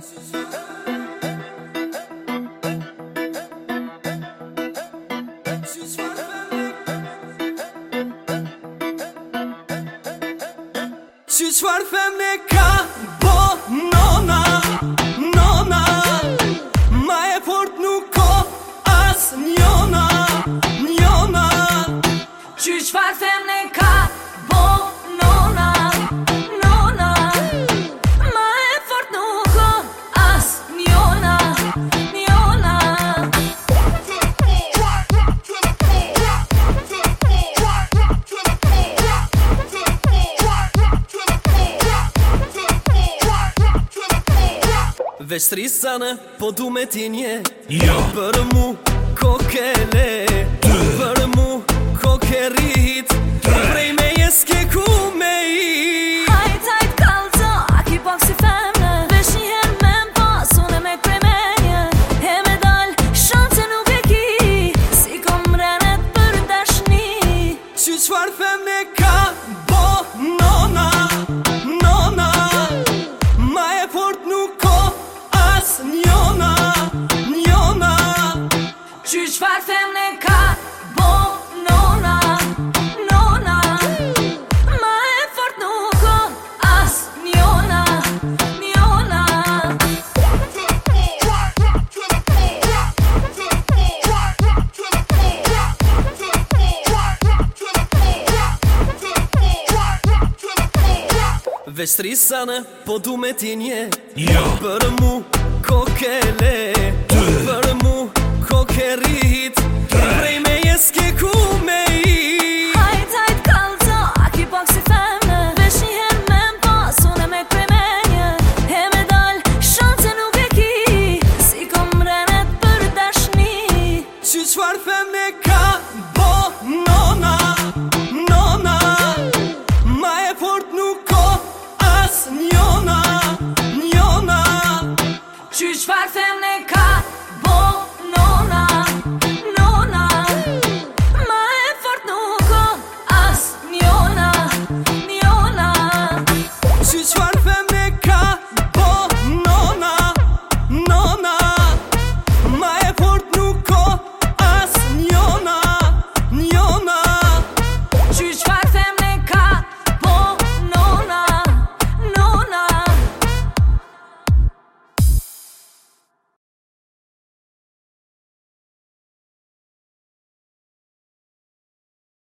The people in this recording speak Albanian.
Qëfar fem në ka bo nona, nona Ma e fort nuk ko as njona, njona Qëfar fem në ka bo nona Vesh tri sanë, po du me ti nje Jo Për mu, kokele Për mu, kokeri Se mne ka bo nona, nona Ma e fort as njona, njona po jo. Për mu kokele Dër schwarzen